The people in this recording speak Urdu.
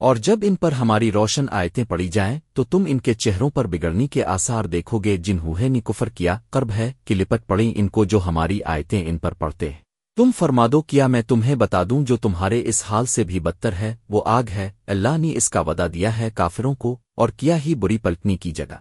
اور جب ان پر ہماری روشن آیتیں پڑی جائیں، تو تم ان کے چہروں پر بگڑنی کے آثار دیکھو گے جنہوں نے کفر کیا، قرب ہے، کہ لپٹ پڑیں ان کو جو ہماری آیتیں ان پر پڑتے ہیں۔ تم فرمادو کیا میں تمہیں بتا دوں، جو تمہارے اس حال سے بھی بدتر ہے، وہ آگ ہے، اللہ نے اس کا ودا دیا ہے کافروں کو، اور کیا ہی بری پلٹنی کی جگہ۔